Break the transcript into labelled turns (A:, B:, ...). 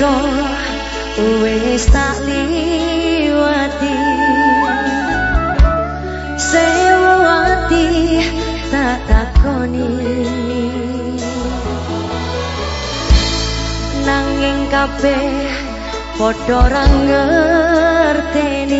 A: kutho wis tak liwati. Sewu ati tak takoni. Nanging kabeh padha ora ngerteni